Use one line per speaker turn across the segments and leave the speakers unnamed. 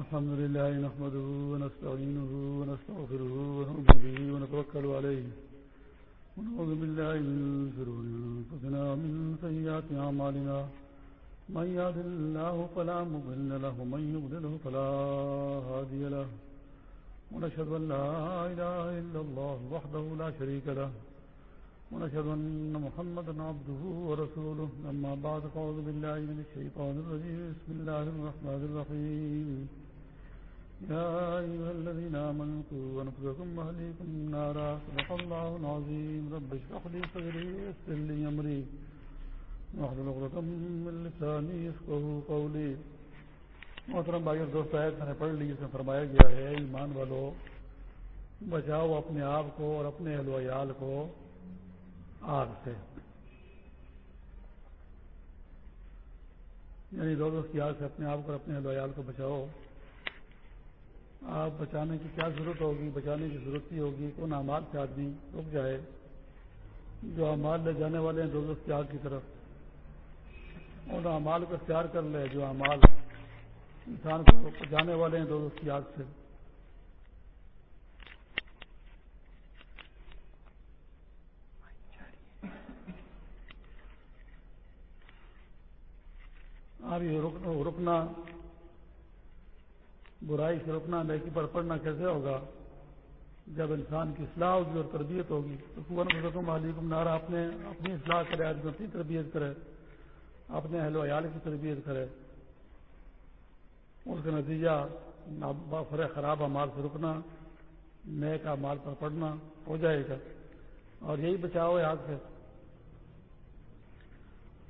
الحمد لله نحمده ونستعينه ونستغفره ونؤمن به ونتوكل عليه ونعوذ بالله من شرور أنفسنا ومن سيئات أعمالنا من يهد الله فلا مضل له ومن يضلله فلا هادي له ونشهد أن لا إله إلا الله وحده لا شريك له ونشهد أن محمدا عبده ورسوله أما بعد فأعوذ بالله من الشيطان الرجيم بسم الله الرحمن الرحيم يا أيها الذين آمنوا قوا أنفسكم وأهليكم نارا. صدق الله العظيم. رب اشرح لي صدري ويسر لي أمري. واحلل عقدة من لساني يفقهوا قولي. محترم بھائی اور دوست آئے میں نے پڑھ لی، اس میں فرمایا گیا ہے، ایمان والو، بچاؤ اپنے آپ کو اور اپنے اہل ویال کو آگ سے۔ یعنی دو کی آگ سے اپنے آپ کو اور اپنے اہل کو بچاؤ۔ آپ بچانے کی کیا ضرورت ہوگی؟ بچانے کی ضرورت ہی ہوگی، کون اعمال سے آدمی؟ رک جائے۔ جو اعمال لے جانے والے ہیں، دو کی آگ کی طرف۔ ان اعمال کو اختیار کر لے، جو اعمال انسان کو جانے والے ہیں، دو کی آگ سے۔ اب یہ رکنا برائی سے رکنا، نیکی پر پڑھنا کیسے ہوگا؟ جب انسان کی اصلاح ہوگی اور تربیت ہوگی، تو کون علیکم نارا اپنے، اپنی اصلاح کرے آدمی اپنی تربیت کرے، اپنے اہل و عیال کی تربیت کرے۔ اس کا نتیجہ فرے خراب امال سے رکنا نئے کا مال پر پڑنا ہو جائے گا۔ اور یہی بچاؤ ہے آگ سے۔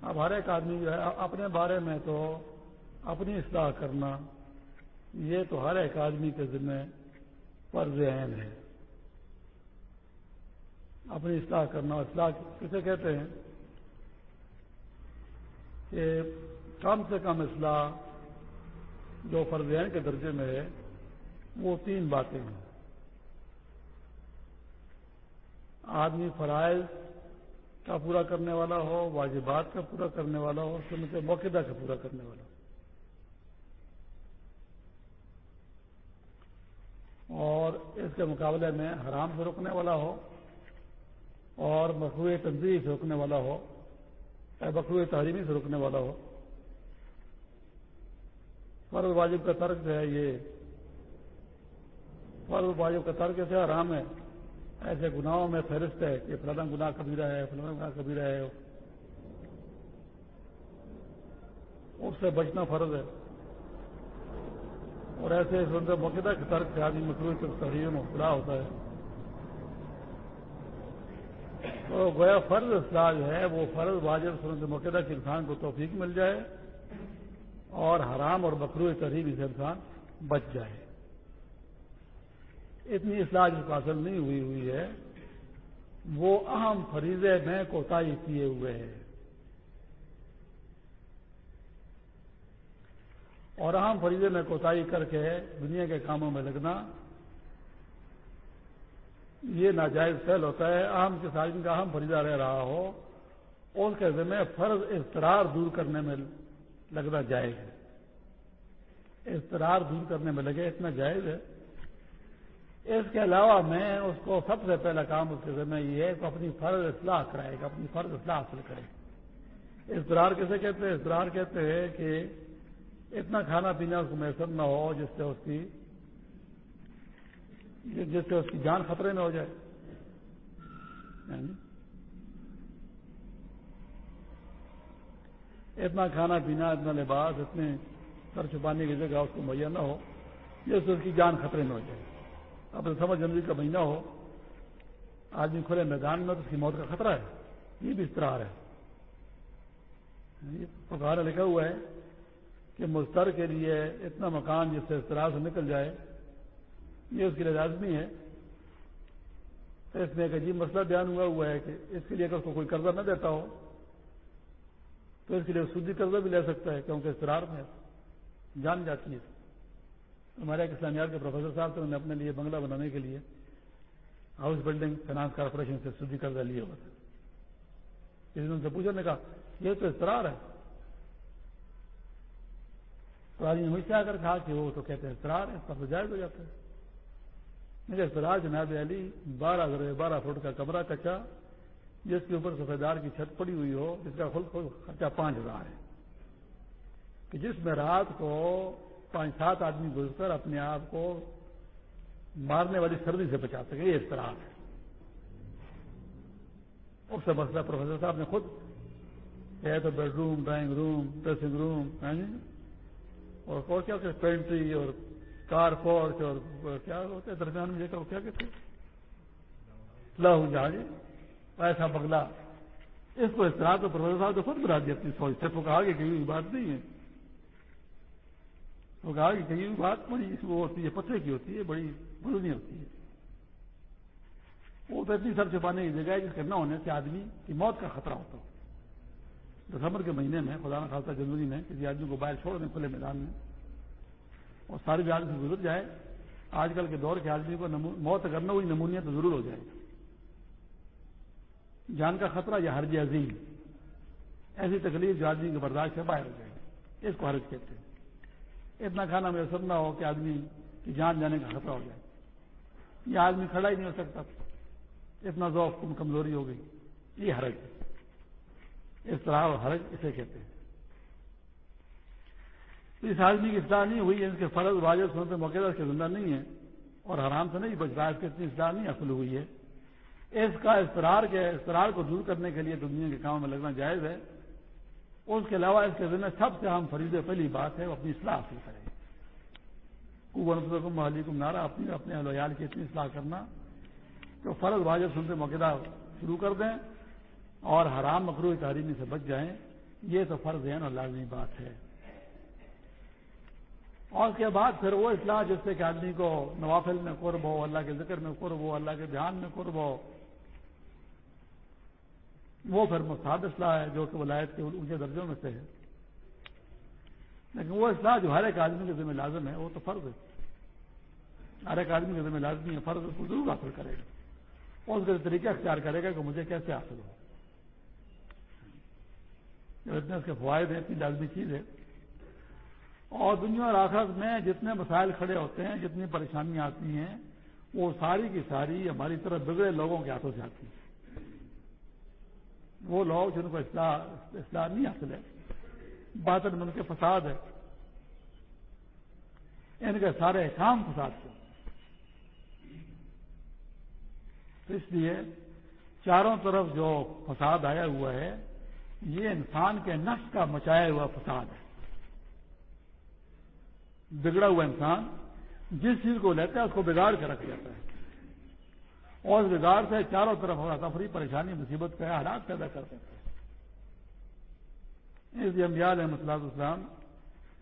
اب ہر ایک آدمی جو ہے، اپنے بارے میں تو اپنی اصلاح کرنا یہ تو ہر ایک آدمی کے ذمہ فرض عین ہے۔ اپنی اصلاح کرنا، اصلاح کسے کہتے ہیں؟ کہ کم سے کم اصلاح جو فرض عین کے درجے میں ہے، وہ تین باتیں ہیں۔ آدمی فرائض کا پورا کرنے والا ہو، واجبات کا پورا کرنے والا ہو، سنت موقع کا پورا کرنے والا ہو۔ اور اس کے مقابلے میں حرام سے روکنے والا ہو اور مخوع تنظیم سے روکنے والا ہو یا مخوع تحریمی سے روکنے والا ہو۔ فرض واجب کا ترک جو ہے یہ فرض واجب کا ترک سے حرام ہے۔ ایسے گناہوں میں فہرست ہے کہ فلاں گناہ کبیرہ ہے، فلاں گناہ کبیرہ ہے۔ اس سے بچنا فرض ہے۔ اور ایسے موقع کے ترک سے آدمی مصروف تحریر میں مبتلا ہوتا ہے۔ تو گویا فرض اصلاح جو ہے وہ فرض واجب سنت موقع کے انسان کو توفیق مل جائے اور حرام اور مکرو تحریر سے انسان بچ جائے۔ اتنی اصلاح جس کو حاصل نہیں ہوئی ہوئی ہے، وہ اہم فریضے میں کوتا کیے ہوئے ہیں۔ اور اہم فریضے میں کوتا کر کے دنیا کے کاموں میں لگنا، یہ ناجائز فیل ہوتا ہے۔ اہم کے ساتھ کا اہم فریضہ رہ رہا ہو، اس کے ذمہ فرض اضطرار دور کرنے میں لگنا جائز ہے۔ اضطرار دور کرنے میں لگے اتنا جائز ہے۔ اس کے علاوہ میں اس کو سب سے پہلا کام اس کے ذمہ یہ ہے کہ اپنی فرض اصلاح کرائے گا اپنی فرض اصلاح حاصل کرے۔ اضطرار کیسے کہتے ہیں؟ اضطرار کہتے ہیں کہ اتنا کھانا پینا اس کو میسر نہ ہو جس سے اس کی جس سے اس کی جان خطرے میں ہو جائے۔ یعنی اتنا کھانا پینا، اتنا لباس، اتنے سر چھپانے کی جگہ اس کو مہیا نہ ہو، جس سے اس کی جان خطرے میں ہو جائے۔ اب سمجھ جنوری کا مہینہ ہو، آدمی کھلے میدان میں تو اس کی موت کا خطرہ ہے۔ یہ بھی استرار ہے۔ یعنی پکار لکھا ہوا ہے۔ کہ مستر کے لیے اتنا مکان جس سے استرار سے نکل جائے، یہ اس کے لیے لازمی ہے۔ اس میں ایک عجیب مسئلہ بیان ہوا ہوا ہے کہ اس کے لیے اگر اس کو کوئی قرضہ نہ دیتا ہو، تو اس کے لیے سودی قرضہ بھی لے سکتا ہے کیونکہ استرار میں جان جاتی ہے۔ ہمارے ایک اسلامیات کے پروفیسر صاحب سے انہوں نے اپنے لیے بنگلہ بنانے کے لیے ہاؤس بلڈنگ فائنانس کارپوریشن سے سودی قرضہ لیا ہوا تھا۔ کسی نے ان سے پوچھا نے کہا، یہ تو استرار ہے۔ پرانی مجھ سے آ کر کہا کہ وہ تو کہتے ہیں اسرار ہے اس جائز ہو جاتا ہے۔ میرے اسرار جناب علی، بارہ بارہ فٹ کا کمرہ کچا، جس کے اوپر سفیدار کی چھت پڑی ہوئی ہو، جس کا خود خرچہ پانچ ہزار ہے۔ کہ جس میں رات کو پانچ، سات آدمی گزر کر اپنے آپ کو مارنے والی سردی سے بچا سکے، یہ اس ہے۔ اس سے مسئلہ پروفیسر صاحب نے خود ہے تو bedroom, drawing room, dressing room ہاں جی۔ اور کیا پینٹری اور کار پورچ اور کیا ہوتا ہے درمیان میں دیکھا کیا کہتے لہو جہاز ایسا بگلا۔ اس کو اس طرح تو پروفیسر صاحب تو خود بنا دی اپنی سوچ سے۔ وہ کہا کہ کہیں ہوئی بات نہیں ہے۔ وہ کہا کہ کہیں ہوئی بات بڑی وہ ہوتی ہے پتھر کی ہوتی ہے، بڑی بلونی ہوتی ہے وہ تو اتنی سر چھپانے کی جگہ ہے جس کے نہ ہونے سے آدمی کی موت کا خطرہ ہوتا ہو۔ دسمبر کے مہینے میں خدا خاصہ جنوری میں کسی آدمی کو باہر چھوڑ دیں، کھلے میدان میں۔ اور ساری بھی آدمی گزر جائے۔ آج کل کے دور کے آدمی کو موت اگر نہ ہوئی نمونیا تو ضرور ہو جائے۔ گا جان کا خطرہ یا حرج عظیم۔ ایسی تکلیف جو آدمی کے برداشت سے باہر ہو جائے۔ گی اس کو حرج کہتے ہیں۔ اتنا کھانا میسر نہ ہو کہ آدمی کی جان جانے کا خطرہ ہو جائے۔ یہ آدمی کھڑا ہی نہیں ہو سکتا۔ اتنا ذوق کمزوری ہو گئی۔ یہ حرج اس طرح حرج اسے کہتے ہیں۔ اس آدمی کی اصلاح نہیں ہوئی ہے، اس کے فرض واجب سنتے موقع اس کے زندہ نہیں ہے اور حرام سے نہیں بچ رہا ہے اس کی اتنی اصلاح نہیں حاصل ہوئی ہے۔ اس کا استرار کے استرار کو دور کرنے کے لیے دنیا کے کاموں میں لگنا جائز ہے۔ اس کے علاوہ اس کے ذمہ سب سے اہم فرید پہلی بات ہے، وہ اپنی اصلاح حاصل کرے کو محلی کو نارا، اپنی اپنے اہلیال کی اتنی اصلاح کرنا۔ کہ فرض واجب سنتے موقع شروع کر دیں۔ اور حرام مکرو تعلیمی سے بچ جائیں، یہ تو فرض ہے اور لازمی بات ہے۔ اور اس کے بعد پھر وہ اصلاح جس سے کہ آدمی کو نوافل میں قرب ہو، اللہ کے ذکر میں قرب ہو، اللہ کے دھیان میں قرب ہو، وہ پھر مستحد اصلاح ہے جو کہ ولایت کے اونچے درجوں میں سے ہے۔ لیکن وہ اصلاح جو ہر ایک آدمی کے ذمہ لازم ہے، وہ تو فرض ہے۔ ہر ایک آدمی کے ذمہ لازمی ہے، فرض اس کو ضرور حاصل کرے گا۔ اور اس کا طریقہ اختیار کرے گا کہ مجھے کیسے حاصل ہو۔ اتنے اس کے فوائد ہیں، اتنی لازمی چیز ہے اور دنیا اور آخرت میں جتنے مسائل کھڑے ہوتے ہیں، جتنی پریشانیاں آتی ہیں، وہ ساری کی ساری ہماری طرف بگڑے لوگوں کے ہاتھوں سے آتی ہیں۔ وہ لوگ جن کو اصلاح اصلاح نہیں حاصل ہے، باطن من کے فساد ہے۔ ان کے سارے کام فساد کے تو اس لیے چاروں طرف جو فساد آیا ہوا ہے یہ انسان کے نفس کا مچایا ہوا فساد ہے۔ بگڑا ہوا انسان جس چیز کو لیتا ہے اس کو بگاڑ کے رکھ دیتا ہے۔ اور اس بگاڑ سے چاروں طرف تفریح پریشانی، مصیبت کا حالات پیدا کر دیتے ہیں اس لیے علیہ مسلط اسلام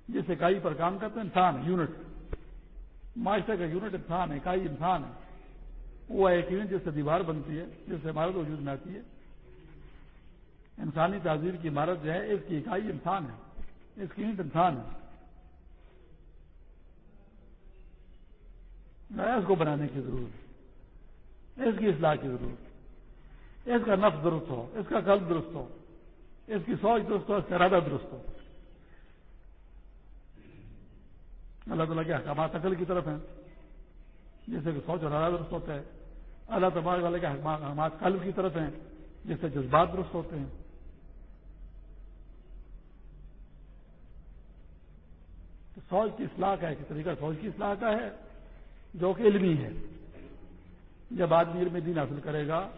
جس اکائی پر کام کرتے ہیں انسان، یونٹ۔ معاشرے کا یونٹ انسان ہے اکائی انسان ہے۔ وہ ایک یونٹ جس سے دیوار بنتی ہے، جس سے عمارت وجود میں آتی ہے۔ انسانی تعزیر کی عمارت جو ہے، اس کی اکائی انسان ہے، اس کی یونٹ انسان ہے۔ اس کو بنانے کی ضرورت، اس کی اصلاح کی ضرورت، اس کا نفس درست ہو، اس کا قلب درست ہو، اس کی سوچ درست ہو، اس کا ارادہ درست ہو۔ اللہ تعالیٰ کے حکامات عقل کی طرف ہیں جیسے کہ سوچ اور ارادہ درست ہوتا ہے۔ اللہ تبارک والے کے حکامات قلب کی طرف ہیں، جس سے جذبات درست ہوتے ہیں۔ تو سوچ کی اصلاح کا ایک طریقہ سوچ کی اصلاح کا ہے، جو کہ علمی ہے۔ جب آدمی علم دین حاصل کرے گا،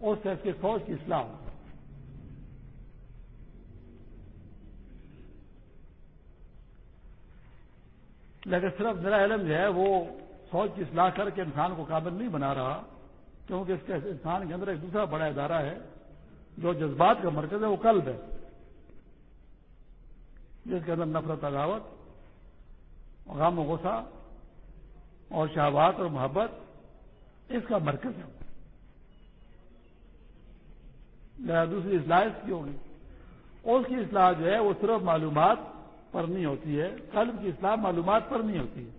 اس سے اس کی سوچ کی اصلاح لیکن صرف میرا علم جو ہے، وہ سوچ کی اصلاح کر کے انسان کو قابل نہیں بنا رہا، کیونکہ اس کے انسان کے اندر ایک دوسرا بڑا ادارہ ہے، جو جذبات کا مرکز ہے، وہ قلب ہے۔ جس کے اندر نفرت، عداوت غم و غصہ اور شہبات اور محبت اس کا مرکز ہے۔ دوسری اصلاح اس کی ہوگی۔ اس کی اصلاح جو ہے وہ صرف معلومات پر نہیں ہوتی ہے، قلب کی اصلاح معلومات پر نہیں ہوتی ہے۔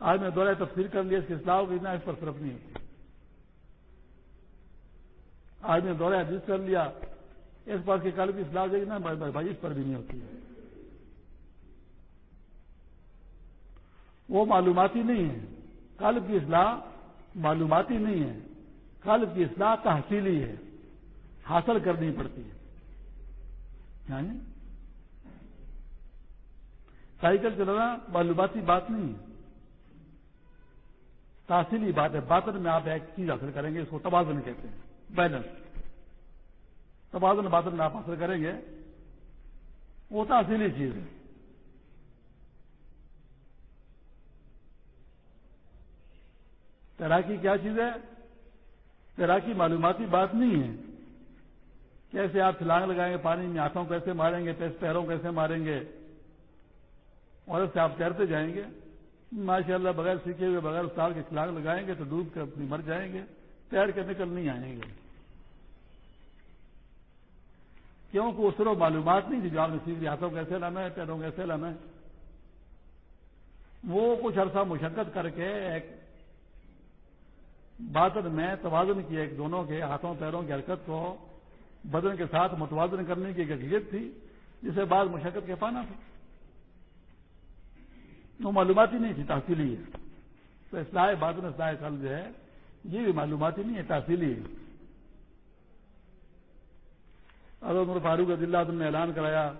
آج میں دورہ تفصیل کر لیا، اس کی اصلاح ہوگی نہ اس پر صرف نہیں ہوتی۔ آج میں دورہ حدیث کر لیا، اس پر کے قلب کی اصلاح ہو جائے گی نا بھائی اس پر بھی نہیں ہوتی ہے۔ وہ معلوماتی نہیں ہے قلب کی اصلاح معلوماتی نہیں ہے قلب کی اصلاح تحصیلی ہے۔ حاصل کرنی پڑتی ہے۔ یعنی سائیکل چلانا معلوماتی بات نہیں ہے۔ تحصیلی بات ہے۔ باطن میں آپ ایک چیز حاصل کریں گے، اس کو تبادن کہتے ہیں۔ بیلنس تبادن باطن میں آپ حاصل کریں گے۔ وہ تحصیلی چیز ہے۔ تیراکی کیا چیز ہے؟ تیراکی معلوماتی بات نہیں ہے۔ کیسے آپ چھلانگ لگائیں گے پانی میں؟ ہاتھوں کیسے ماریں گے؟ پیروں کیسے ماریں گے؟ اور اس سے آپ تیرتے جائیں گے۔ ماشاء اللہ بغیر سیکھے ہوئے، بغیر سال کے چھلانگ لگائیں گے تو ڈوب کر اپنی مر جائیں گے۔ تیر کے نکل نہیں آئیں گے۔ کیونکہ اس طرح معلومات نہیں تھی جو آپ نے سیکھ ہاتھوں کیسے لانا ہے؟ پیروں کیسے لانا ہے؟ وہ کچھ عرصہ مشقت کر کے ایک باطن میں توازن کی ایک دونوں کے ہاتھوں پیروں کی حرکت کو بدن کے ساتھ متوازن کرنے کی ایک حقیقت تھی، جسے بعد مشقت کے پانا تھا۔ وہ معلوماتی نہیں تھی، تحصیلی ہے۔ تو اصلاح باطن اصلاح کل جو ہے، یہ بھی معلوماتی نہیں ہے، تحصیلی ہے۔ اب عمر فاروق عدل نے اعلان کرایا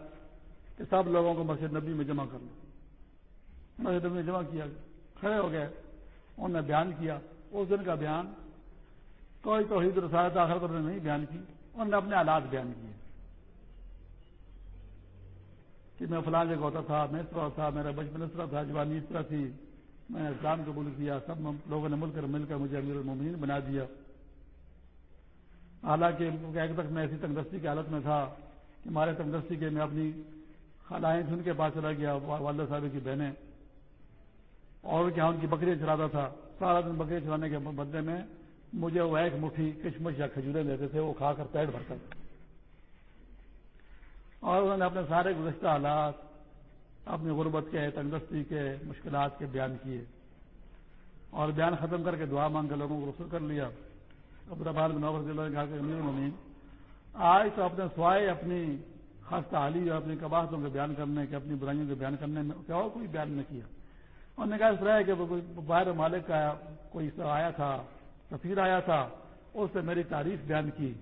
کہ سب لوگوں کو مسجد نبی میں جمع کر لو۔ مسجد نبی میں جمع کیا، کھڑے ہو گئے، انہوں نے بیان کیا۔ اس دن کا بیان۔ کوئی توحید رسالت آخر کرنے نہیں بیان کی، انہوں نے اپنے حالات بیان کیے۔ کہ میں فلاں جگہ ہوتا تھا، میں اس طرح تھا، میرا بچپن اس طرح تھا، جوانی اس طرح تھی، میں نے اسلام قبول کیا، سب لوگوں نے مل کر مل کر مجھے امیر المومنین بنا دیا۔ حالانکہ ایک تک میں ایسی تندرستی کی حالت میں تھا کہ ہمارے تندرستی کے میں اپنی خالائیں ان کے پاس چلا گیا، والدہ صاحب کی بہنیں۔ اور کیا، ان کی بکریاں چلاتا تھا۔ سارا دن بکریاں چلانے کے بدلے میں مجھے وہ ایک مٹھی کشمش یا کھجورے دیتے تھے، وہ کھا کر پیٹ بھرتا تھا۔ اور انہوں نے اپنے سارے گزشتہ حالات، اپنی غربت کے، تندرستی کے، مشکلات کے بیان کیے۔ اور بیان ختم کر کے دعا مانگ کر لوگوں کو رسول کر لیا۔ عبد الرحمان بن عمر ضلع کہا کہ، امیر ممین آج تو اپنے سوائے اپنی خاص تعلی اور اپنی کباہتوں کے بیان کرنے کے، اپنی برائیوں کے بیان کرنے میں کیا اور کوئی بیان نہیں کیا۔ انہوں نے کہا اس طرح کہ باہر مالک کا کوئی آیا تھا، سفیر آیا تھا، اس سے میری تعریف بیان کی۔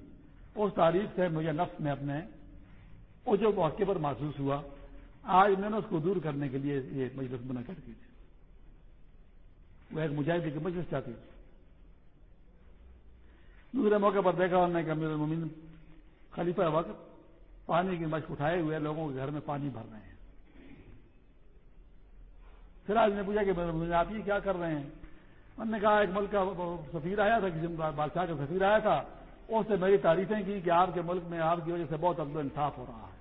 اس تعریف سے مجھے نفس میں اپنے وہ جو موقع پر محسوس ہوا۔ آج میں نے اس کو دور کرنے کے لیے یہ مجلس بنا کر کی تھی۔ وہ ایک مجاہدے کی مجلس چاہتی تھی۔ دوسرے موقع پر دیکھا انہوں نے کہ امیر المین خلیفہ وقت پانی کی مشق اٹھائے ہوئے، لوگوں کے گھر میں پانی بھر رہے ہیں۔ پھر آج نے پوچھا کہ آپ یہ کیا کر رہے ہیں؟ انہوں نے کہا، ایک ملک کا سفیر آیا تھا، کسی بادشاہ کا سفیر آیا تھا۔ اس سے میری تعریفیں کی کہ آپ کے ملک میں آپ کی وجہ سے بہت عبد انصاف ہو رہا ہے۔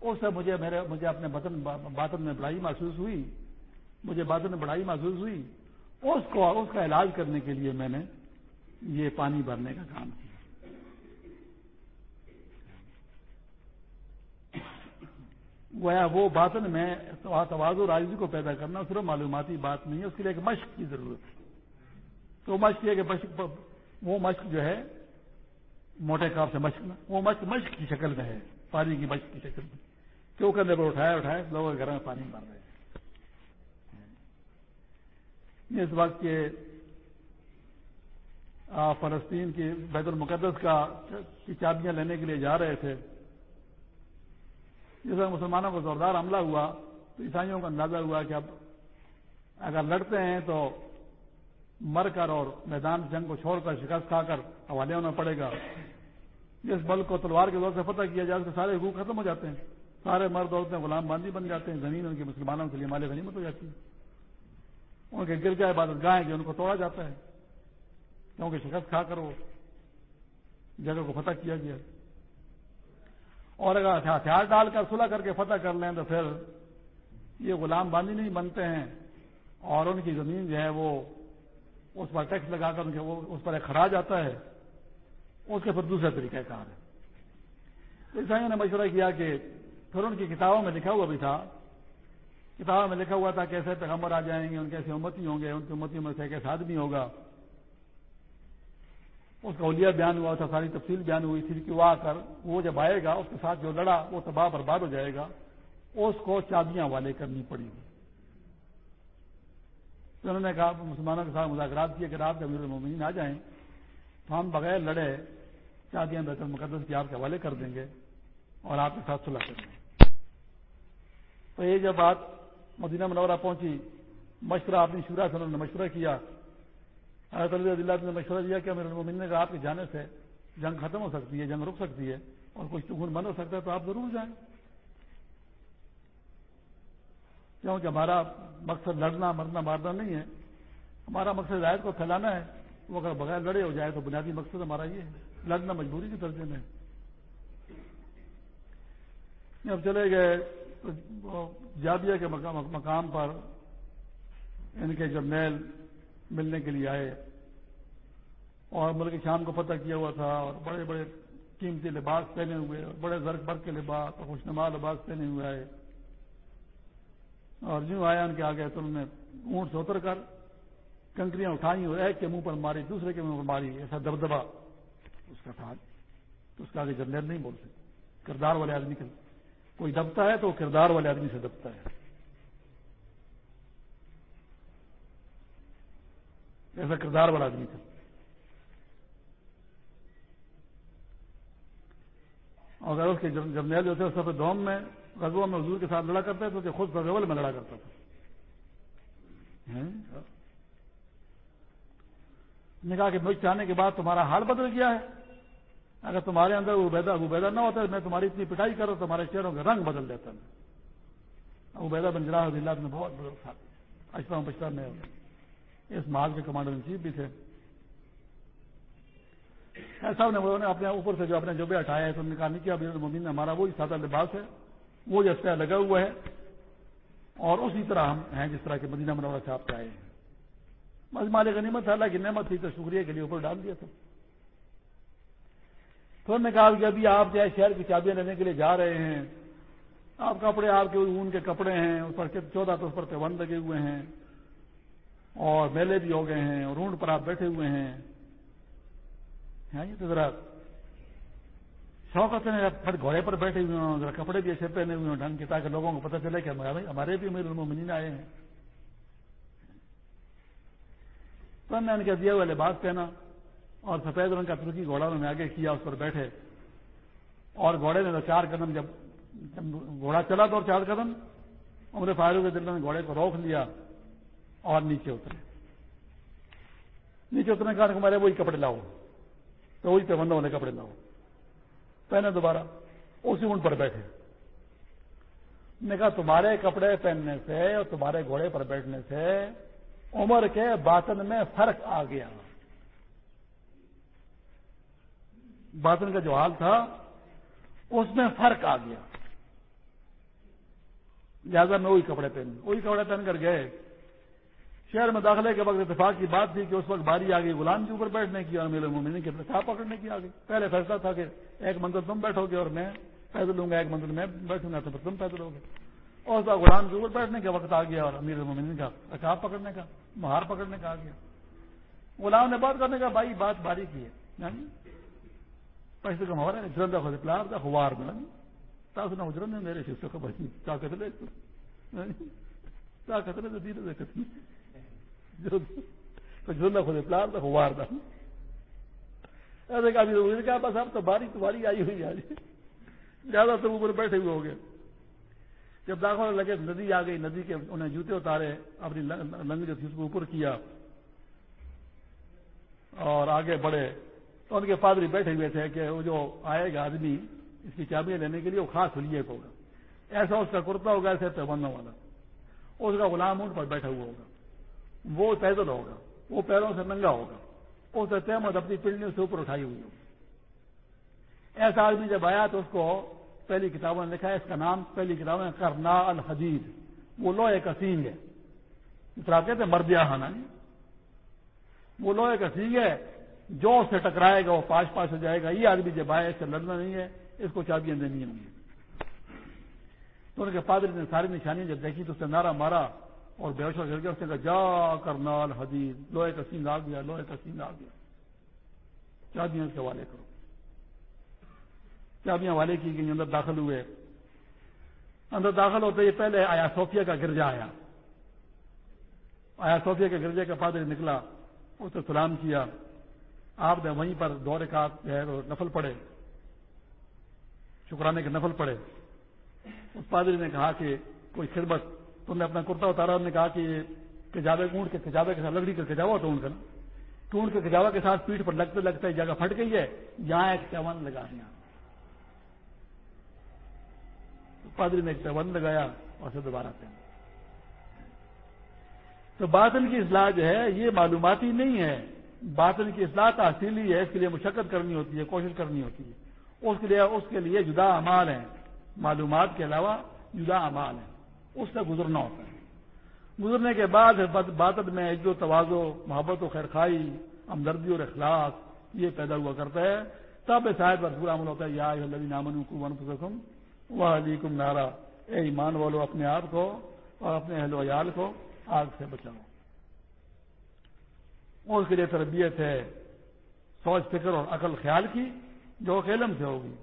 اس سے مجھے میرے، مجھے اپنے بطن باطن میں بڑائی محسوس ہوئی۔ مجھے باطن میں بڑائی محسوس ہوئی۔ اس کو، اس کا علاج کرنے کے لیے میں نے یہ پانی بھرنے کا کام کیا۔ گویا وہ باطن میں توازو راجی کو پیدا کرنا صرف معلوماتی بات نہیں ہے، اس کے لیے ایک مشق کی ضرورت ہے۔ تو مشق یہ کہ مشق وہ مشق جو ہے، موٹے کاپ سے مشق وہ مشق مشق کی شکل میں ہے، پانی کی مشق کی شکل میں۔ کیوں کندھے پر اٹھایا اٹھایا لوگوں کے گھر میں پانی مار رہے ہیں۔ اس وقت کے فلسطین کی بیت المقدس کا کی چابیاں لینے کے لیے جا رہے تھے۔ جس وقت مسلمانوں کو زوردار حملہ ہوا، تو عیسائیوں کا اندازہ ہوا کہ اب اگر لڑتے ہیں تو مر کر اور میدان جنگ کو چھوڑ کر، شکست کھا کر حوالے ہونا پڑے گا۔ جس ملک کو تلوار کے دور سے فتح کیا جائے، اس کے سارے حقوق ختم ہو جاتے ہیں۔ سارے مرد عورتیں غلام باندھی جی بن جاتے ہیں، زمین ان کی مسلمانوں کے لیے مال غنیمت ہو جاتی ہے۔ ان کے گر جائے عبادت گاہیں کہ ان کو توڑا جاتا ہے۔ کیونکہ شکست کھا کر وہ جگہ کو فتح کیا گیا۔ اور اگر ہتھیار ڈال کر صلح کر کے فتح کر لیں تو پھر یہ غلام باندھی نہیں بنتے ہیں۔ اور ان کی زمین جو ہے وہ اس پر ٹیکس لگا کر ان کے وہ اس پر ایک خراج آتا ہے۔ اس کے پھر دوسرا طریقہ کار ہے عیسائیوں نے مشورہ کیا کہ پھر ان کی کتابوں میں لکھا ہوا بھی تھا۔ کتابوں میں لکھا ہوا تھا کیسے پیغمبر آ جائیں گے، ان کیسے امتی ہوں گے، ان کی امتیوں میں سے کیسے آدمی ہوگا۔ اس کا اولیا بیان ہوا تھا، ساری تفصیل بیان ہوئی تھی کہ وہ آ کر، وہ جب آئے گا، اس کے ساتھ جو لڑا، وہ تباہ برباد ہو جائے گا، اس کو چابیاں والے کرنی پڑی گی۔ تو انہوں نے کہا، مسلمانوں کے ساتھ مذاکرات کیے، کہ آپ کے امیر المومنین آ جائیں، تو ہم بغیر لڑے شادیاں بیت المقدس کی آپ کے حوالے کر دیں گے اور آپ کے ساتھ صلح کر دیں گے۔ تو یہ جب بات مدینہ منورہ پہنچی، مشورہ اپنی شورا سے انہوں نے مشورہ کیا اللہ نے مشورہ دیا کہ امیر المومن نے کہا آپ کے جانے سے جنگ ختم ہو سکتی ہے، جنگ رک سکتی ہے اور کچھ خون بند ہو سکتا ہے تو آپ ضرور جائیں۔ کیونکہ ہمارا مقصد لڑنا، مرنا، مارنا نہیں ہے۔ ہمارا مقصد ہدایت کو پھیلانا ہے۔ وہ اگر بغیر لڑے ہو جائے تو بنیادی مقصد ہمارا یہ ہے۔ لڑنا مجبوری کے درجے میں۔ اب چلے گئے جابیہ کے مقام پر۔ ان کے جرنیل ملنے کے لیے آئے اور ملک شام کو پتہ کیا ہوا تھا اور بڑے بڑے قیمتی لباس پہنے ہوئے اور بڑے زرک برق کے لباس اور خوشنما لباس پہنے ہوئے آئے اور جو آیا ان کے آگے تو انہوں نے اونٹ سے اتر کر کنکریاں اٹھائی اور ایک کے منہ پر ماری، دوسرے کے منہ پر ماری، ایسا دبدبا اس کا تھا۔ تو اس کا آگے جرنیل نہیں بول سکتے کردار والے آدمی کے کوئی دبتا ہے تو وہ کردار والے آدمی سے دبتا ہے۔ ایسا کردار والا آدمی تھا۔ اگر اس کے جرنیل جو تھے اس دوم میں غزبوں میں حضور کے ساتھ لڑا کرتے تھے تو خود غزول میں لڑا کرتا تھا۔ ہاں؟ نے کہا کہ مجھ چاہنے کے بعد تمہارا حال بدل گیا ہے۔ اگر تمہارے اندر عبیدہ عبیدہ نہ ہوتا میں تمہاری اتنی پٹائی کروں تمہارے چہروں کا رنگ بدل دیتا میں عبیدہ بن جرا اللہ نے بہت بڑے ساتھ اشرا بچتا میں اس محاذ کے کمانڈر ان چیف بھی تھے۔ ایسا نے اپنے اوپر سے جو اپنے جو بھی ہٹایا ہے تو نے کہا، نہیں کیا ممین ہمارا وہی سادہ لباس ہے، وہ جیسا لگا ہوا ہے، اور اسی طرح ہم ہیں جس طرح کے مدینہ منورہ سے آپ کے آئے ہیں۔ بس مالک نعمت اللہ کی نعمت تھی، تو شکریہ کے لیے اوپر ڈال دیا تھا۔ تو نے کہا کہ ابھی آپ جو ہے شہر کی چابیاں لینے کے لیے جا رہے ہیں۔ آپ کپڑے، آپ کے اون کے کپڑے ہیں، اس پر چودہ تو اس پر پیون لگے ہوئے ہیں۔ اور میلے بھی ہو گئے ہیں اور اونٹ پر آپ بیٹھے ہوئے ہیں۔ یہ تو ذرا شوق نے پھر گھوڑے پر بیٹھے ہوئے ہوں، ذرا کپڑے بھی ایسے پہنے ہوئے ہوں، ڈھنگ کے تاکہ لوگوں کو پتہ چلے کہ ہمارے بھی امیر المومنین آئے ہیں۔ تو نے ان کے دیا ہوا لباس پہنا اور سفید رنگ کا ترکی گھوڑا انہوں نے آگے کیا، اس پر بیٹھے۔ اور گھوڑے نے چار قدم، جب گھوڑا چلا تو اور چار قدم، عمر فاروق کے دل نے گھوڑے کو روک لیا۔ اور نیچے اترے۔ نیچے اترنے کا ہمارے وہی کپڑے لاؤ۔ تو وہی پہ والے کپڑے لاؤ۔ پہنے دوبارہ۔ اسی اونٹ پر بیٹھے۔ نے کہا، تمہارے کپڑے پہننے سے اور تمہارے گھوڑے پر بیٹھنے سے عمر کے باطن میں فرق آ گیا۔ باطن کا جو حال تھا، اس میں فرق آ گیا۔ لہٰذا میں وہی کپڑے پہن وہی کپڑے پہن کر گئے۔ شہر میں داخلے کے وقت اتفاق کی بات تھی کہ اس وقت باری آ گئی، غلام کے اوپر بیٹھنے کی اور میرے مومن کے پیسہ پکڑنے کی آ گئی۔ پہلے فیصلہ تھا کہ ایک منزل تم بیٹھو گے اور میں پیدل لوں گا، ایک منزل میں بیٹھوں گا، تو پھر تم پیدل ہوگے۔ اور اس غلام کے اوپر بیٹھنے کا وقت آ گیا اور امیر المومن کا اچھا پکڑنے کا، مہار پکڑنے کا آ گیا۔ غلام نے بات کرنے کا، بھائی بات باری کی ہے۔ یعنی پیسے کا مہارا جلدا خود پلار تھا خوار میں تاس نہ اجرن میرے شیشوں کا بھائی کیا لے کیا یعنی کہتے لے دھیرے سے جلدا خود پلار تھا ایسے کہا، بس اب تو باری تو باری آئی ہوئی آج زیادہ تو اوپر بیٹھے ہوئے ہو گئے۔ جب داخل لگے ندی آ گئی، ندی کے انہیں جوتے اتارے، اپنی لنگ جو تھی اس کو اوپر کیا۔ اور آگے بڑھے۔ تو ان کے پادری بیٹھے ہوئے تھے کہ وہ جو آئے گا آدمی، اس کی چابیاں لینے کے لیے وہ خاص لیے ہوگا ایسا اس کا کرتا ہوگا، ایسے پیبندوں والا۔ اس کا غلام اونٹ پر بیٹھا ہوا ہوگا۔ وہ پیدل ہوگا، وہ پیروں سے ننگا ہوگا۔ اس تحمد اپنی پنڈلیوں سے اوپر اٹھائی ہوئی ہوگی۔ ایسا آدمی جب آیا تو اس کو پہلی کتابوں نے لکھا ہے اس کا نام پہلی کتابوں میں کرنا الحدید۔ وہ لوہے کا سینگ ہے۔ اس کہتے ہیں مردیا خانہ جی۔ وہ لوہے کا سینگ ہے جو اسے ٹکرائے گا، وہ پاس پاس ہو جائے گا۔ یہ آدمی جب آئے اس سے لڑنا نہیں ہے، اس کو چابیاں دینی ہوں گی تو ان کے پادری نے ساری نشانی جب دیکھی تو اس نے نعرہ مارا۔ اور بے کر کے اس نے کہا جا کرنا الحدید لوہے کا سینگ آ گیا، لوہے کا سینگ آ گیا۔ چابیاں اس کے حوالے کرو۔ چابیاں والے کی گئی، اندر داخل ہوئے۔ اندر داخل ہوتے ہی پہلے آیا صوفیہ کا گرجا آیا۔ آیا صوفیہ کے گرجے کا پادری نکلا، اس نے سلام کیا۔ آپ نے وہیں پر دو رکعت جو ہے نفل پڑے شکرانے کے نفل پڑے اس پادری نے کہا کہ کوئی خدمت تم نے اپنا کرتا اتارا نے کہا کہ کجاوے اونٹ کے کجاوے کے ساتھ، لکڑی کا کجاوا ہوتا اونٹ کا اونٹ کے کجاوا کے ساتھ پیٹ پر لگتے لگتے جگہ پھٹ گئی ہے، یہاں ایک چون لگا دیا۔ پادری نے ایک چون لگایا اور سے دوبارہ پہن تو باطن کی اصلاح جو ہے، یہ معلوماتی نہیں ہے۔ باطن کی اصلاح تحصیلی ہے، اس کے لیے مشقت کرنی ہوتی ہے، کوشش کرنی ہوتی ہے۔ اس کے لیے، اس کے لیے جدا امال ہیں۔ معلومات کے علاوہ جدا امال ہیں۔ اس سے گزرنا ہوتا ہے۔ گزرنے کے بعد باطن میں عزت توازو، محبت و خیرخائی ہمدردی اور اخلاق یہ پیدا ہوا کرتا ہے۔ تب شاید پر پورا عمل ہوتا ہے، یا نامن کو وہ علیکم نارا۔ اے ایمان والو، اپنے آپ کو اور اپنے اہل ویال کو آگ سے بچاؤ۔ اس کے لیے تربیت ہے، سوچ، فکر اور عقل خیال کی، جو کہ علم سے ہوگی۔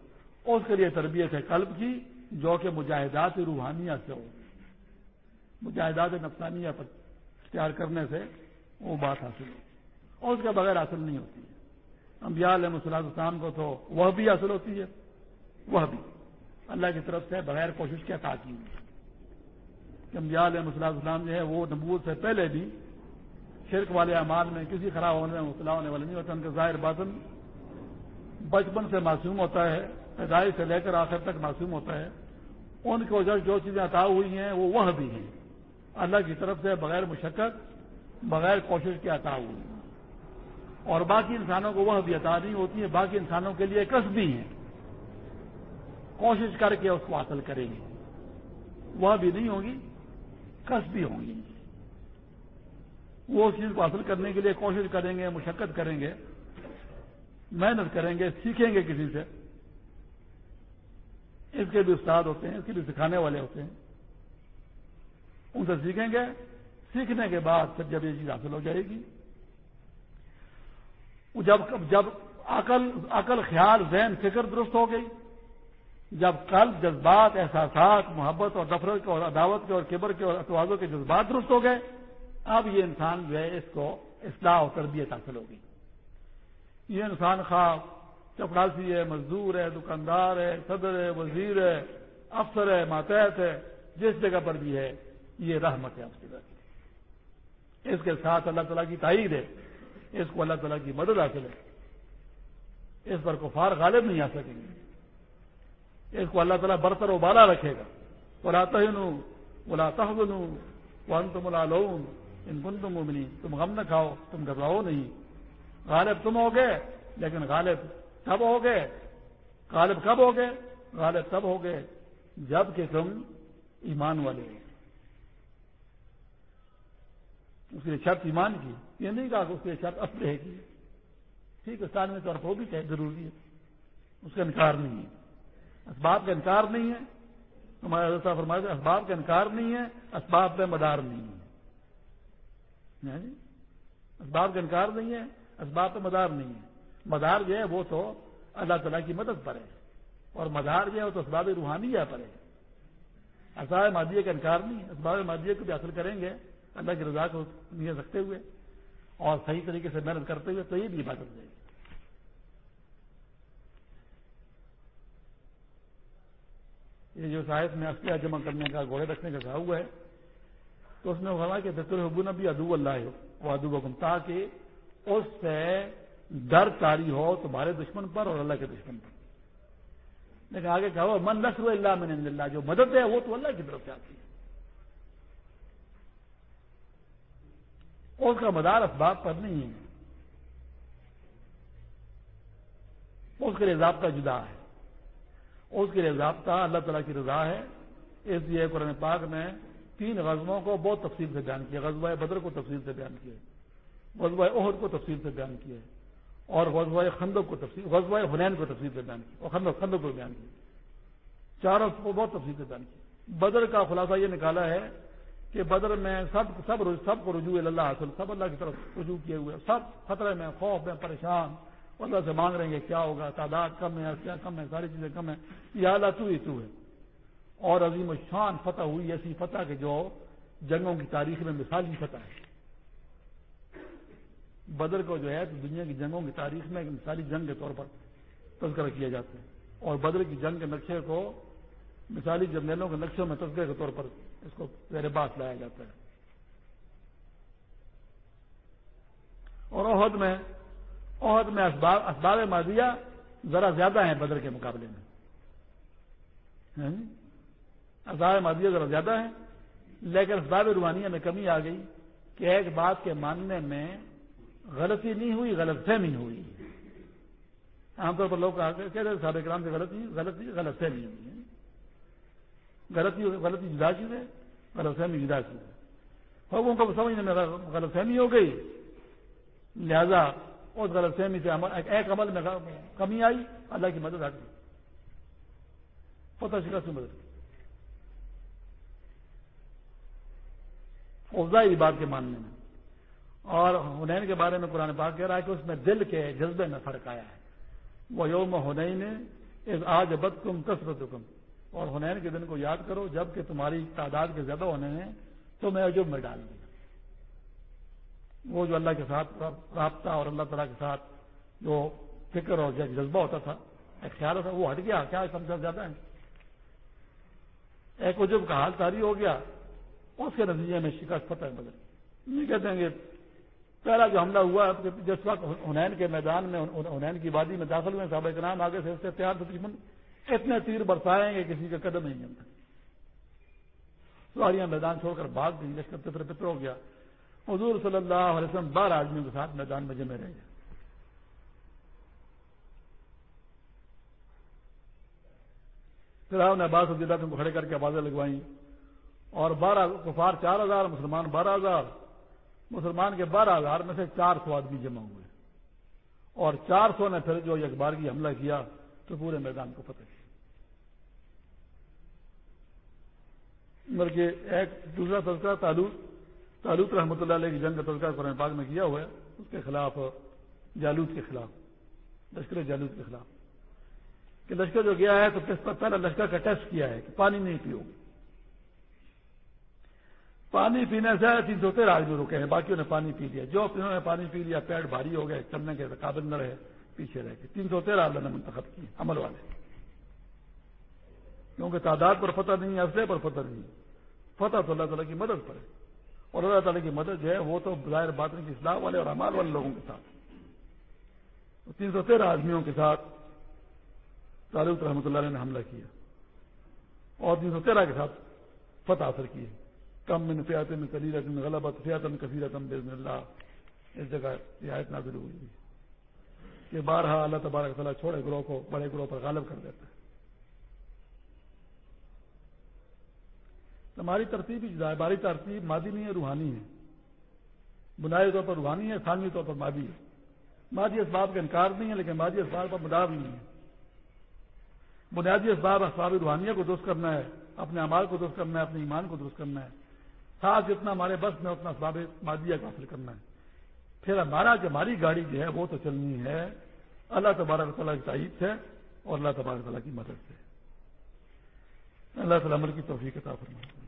اس کے لیے تربیت ہے، قلب کی، جو کہ مجاہدات روحانیہ سے ہوگی۔ مجاہدات نفسانیہ پر اختیار کرنے سے وہ بات حاصل ہوگی اور اس کے بغیر حاصل نہیں ہوتی ہے۔ انبیاء علیہ مسلاط السلام کو تو وہ بھی حاصل ہوتی ہے، وہ بھی۔ اللہ کی طرف سے بغیر کوشش کے عطا کی کہ انبیاء علیہ مسلاط السلام جو ہے وہ نبوت سے پہلے بھی شرک والے اعمال میں کسی خراب ہونے میں مبتلا ہونے والے نہیں ہوتا، ان کا ظاہر باطن بچپن سے معصوم ہوتا ہے، پیدائش سے لے کر آخر تک معصوم ہوتا ہے۔ ان کی وجہ جو چیزیں عطا ہوئی ہیں وہ وہ بھی ہیں۔ اللہ کی طرف سے بغیر مشقت، بغیر کوشش کے عطا ہوئی۔ اور باقی انسانوں کو وہ بھی عطا نہیں ہوتی ہے باقی انسانوں کے لیے کس بھی ہیں۔ کوشش کر کے اس کو حاصل کریں گے۔ وہ بھی نہیں ہوگی کس بھی ہوں گی۔ وہ اس چیز کو حاصل کرنے کے لیے کوشش کریں گے، مشقت کریں گے، محنت کریں گے، سیکھیں گے کسی سے۔ اس کے بھی استاد ہوتے ہیں، اس کے بھی سکھانے والے ہوتے ہیں۔ ان سے سیکھیں گے۔ سیکھنے کے بعد پھر جب یہ چیز حاصل ہو جائے گی۔ جب جب عقل عقل، خیال، ذہن، فکر درست ہو گئی، جب قلب، جذبات، احساسات، محبت اور نفرت کے اور عداوت کے اور کبر کے اور اتوازوں کے جذبات درست ہو گئے، اب یہ انسان جو ہے اس کو اصلاح و تربیت حاصل ہوگی۔ یہ انسان خواب، چپڑاسی ہے، مزدور ہے، دکاندار ہے، صدر ہے، وزیر ہے، افسر ہے، ماتحت ہے، جس جگہ پر بھی ہے یہ رحمت ہے آپ کی اس کے ساتھ اللہ تعالیٰ کی تائید ہے، اس کو اللہ تعالیٰ کی مدد حاصل ہے۔ اس پر کفار غالب نہیں آ سکیں گے۔ اس کو اللہ تعالیٰ برتر و بالا رکھے گا۔ بلا تہن بلا تحبن ون تم لون ان کن تم امنی تم غم نہ کھاؤ، تم گھبراؤ نہیں۔ غالب تم ہو گئے، لیکن غالب کب ہو گئے۔ غالب کب ہو گئے؟ غالب تب ہو گئے جبکہ تم ایمان والے ہو اس کے لیے شرط ایمان کی، یہ نہیں کہا کہ اس کے لیے شرط اصل ہے کی۔ ٹھیک ہے سال میں طور پر وہ بھی ضروری ہے۔ اس کا انکار نہیں ہے۔ اسباب کا انکار نہیں ہے۔ ہمارے حضرت فرمایا اسباب کا انکار نہیں ہے، اسباب پہ مدار نہیں ہے۔ جی؟ اسباب کا انکار نہیں ہے، اسباب پہ مدار نہیں ہے۔ مدار جو ہے وہ تو اللہ تعالیٰ کی مدد پر ہے۔ اور مدار جو ہے وہ تو اسباب روحانیہ پر ہے۔ اسباب مادیہ کا انکار نہیں ہے، اسباب مادیہ کو بھی حاصل کریں گے اللہ کی رضا کو نیت رکھتے ہوئے اور صحیح طریقے سے محنت کرتے ہوئے تو یہ بھی عبادت دے گی۔ یہ جو شاید میں اسلحہ جمع کرنے کا گھوڑے رکھنے کا کہا ہوا ہے، تو اس نے کہا کہ دکتر حبو نبی ادو اللہ ہو، وہ ادو حکم تاکہ اس سے ڈر تاری ہو تمہارے دشمن پر اور اللہ کے دشمن پر۔ لیکن آگے کہا من نسر اللہ من اللہ، جو مدد ہے وہ تو اللہ کی طرف سے آتی ہے۔ اس کا مدار اسباب پر نہیں ہے۔ اس کے لیے ضابطہ جدا ہے۔ اس کے لیے ضابطہ اللہ تعالیٰ کی رضا ہے۔ اس لیے قرآن پاک نے تین غزبوں کو بہت تفصیل سے بیان کیا۔ غزوہ بدر کو تفصیل سے بیان کیا۔ غزوہ عہد کو تفصیل سے بیان کیا۔ اور غزوہ خندق کو تفصیل غزوہ حنین کو تفصیل سے بیان کیا۔ اور خندق خندق کو بیان کیا۔ چاروں کو بہت تفصیل سے بیان کیا۔ بدر کا خلاصہ یہ نکالا ہے کہ بدر میں سب سب سب کو رجوع اللہ حاصل سب اللہ کی طرف رجوع کیے ہوئے سب خطرے میں خوف میں پریشان۔ اللہ سے مانگ رہے ہیں کہ کیا ہوگا؟ تعداد کم ہے کیا کم ہے ساری چیزیں کم ہے یہ اللہ تو ہی تو ہے۔ اور عظیم شان فتح ہوئی، ایسی فتح کہ جو جنگوں کی تاریخ میں مثالی فتح ہے۔ بدر کو جو ہے تو دنیا کی جنگوں کی تاریخ میں ایک مثالی جنگ کے طور پر تذکرہ کیا جاتا ہے۔ اور بدر کی جنگ کے نقشے کو مثالی جرنیلوں کے نقشوں میں تذکرے کے طور پر اس کو زیر باس لایا جاتا ہے۔ اور عہد میں عہد میں اسباب اسباب مادیہ ذرا زیادہ ہیں بدر کے مقابلے میں۔ ہاں جی؟ اسباب مادیہ ذرا زیادہ ہیں، لیکن اسباب روحانیہ میں کمی آ گئی کہ ایک بات کے ماننے میں غلطی نہیں ہوئی، غلط فہمی ہوئی۔ عام طور پر لوگ کہتے ہیں سابق کرام سے غلطی غلطی غلط فہمی ہوئی۔ غلطی غلطی جدا چیز ہے غلط فہمی جدا چیز ہے۔ لوگوں کو سمجھنے میں غلط فہمی ہو گئی۔ لہذا اس غلط فہمی سے ایک عمل میں کمی آئی، اللہ کی مدد ہٹ گئی پتہ شکست کی۔ مدد افزائی بات کے ماننے میں۔ اور ہنین کے بارے میں قرآن پاک کہہ رہا ہے کہ اس میں دل کے جذبے میں فرق آیا ہے۔ وہ یوم ہنین آج بد کم کسرت کم اور ہنین کے دن کو یاد کرو، جبکہ تمہاری تعداد کے زیادہ ہونے ہیں، تو میں عجب میں ڈال دیا وہ جو اللہ کے ساتھ رابطہ اور اللہ تعالیٰ کے ساتھ جو فکر اور جذبہ ہوتا تھا، ایک خیال ہوتا وہ ہٹ گیا، کیا سب سے زیادہ ہے ایک عجب کا حال تاری ہو گیا، اس کے نتیجے میں شکست پتہ ہے بدل یہ کہتے ہیں کہ پہلا جو حملہ ہوا جس وقت ہنین کے میدان میں ہنین کی وادی میں داخل ہوئے، صحابہ کے آگے سے اس سے تیار تقریباً۔ اتنے تیر برسائیں گے کسی کا قدم نہیں جمتا سواریاں میدان چھوڑ کر بھاگ گئی لشکر پتر پتر ہو گیا۔ حضور صلی اللہ علیہ وسلم بارہ آدمیوں کے ساتھ میدان میں جمے رہ گئے پھر نے عباس رضی کو کھڑے کر کے آوازیں لگوائیں۔ اور بارہ کفار، چار ہزار مسلمان، بارہ ہزار۔ مسلمان کے بارہ ہزار میں سے چار سو آدمی جمع ہوئے۔ اور چار سو نے پھر جو اخبار کی حملہ کیا تو پورے میدان کو فتح کیا۔ بلکہ ایک دوسرا تذکرہ تعلق تعلق رحمۃ اللہ علیہ کی جنگ کا تذکرہ قرآن پاک میں کیا ہوا ہے، اس کے خلاف جالود کے خلاف، لشکر جالود کے خلاف۔ کہ لشکر جو گیا ہے تو پہلا لشکر کا ٹیسٹ کیا ہے کہ پانی نہیں پیو۔ پانی پینے سے تین سو تیرہ آدمی رکے ہیں، باقیوں نے پانی پی لیا۔ جو انہوں نے پانی پی لیا، پیٹ بھاری ہو گئے، چلنے کے قابل نہ رہے، پیچھے رہ گئے۔ تین سو تیرہ اللہ نے منتخب کی عمل والے۔ کیونکہ تعداد پر فتح نہیں ہے اصلے پر فتح نہیں۔ فتح تو اللہ تعالیٰ کی مدد پر ہے۔ اور اللہ تعالیٰ کی مدد جو ہے وہ تو ظاہر باطن کی اصلاح والے اور امال والے لوگوں کے ساتھ۔ تین سو تیرہ آدمیوں کے ساتھ تعلق رحمۃ اللہ علیہ نے حملہ کیا۔ اور تین سو تیرہ کے ساتھ فتح حاصل کی۔ کم میں فیات میں کلی رتم غلط فیات میں کثیر رتم بزن اللہ۔ اس جگہ رعایت نازل ہوئی۔ کہ بارہ اللہ تبارک تعالیٰ چھوڑے گروہ کو، بڑے گروہ پر غالب کر دیتا ہے۔ ہماری ترتیب ہماری ترتیب مادی نہیں ہے، روحانی ہے۔ بنیادی طور پر روحانی ہے، ثانوی طور پر مادی ہے۔ مادی اسباب کا انکار نہیں ہے، لیکن مادی اسباب پر مداو نہیں ہے۔ بنیادی اسباب اسباب روحانیہ کو درست کرنا ہے، اپنے امال کو درست کرنا ہے، اپنے ایمان کو درست کرنا ہے۔ ساتھ جتنا ہمارے بس میں، اتنا اسباب مادیہ کو حاصل کرنا ہے۔ پھر ہمارا جو ہماری گاڑی جو ہے، وہ تو چلنی ہے۔ اللہ تبارک تعالیٰ کی تعید سے اور اللہ تبارک تعالیٰ کی مدد سے۔ اللہ تعالیٰ عمل کی توفیق عطا فرمائے۔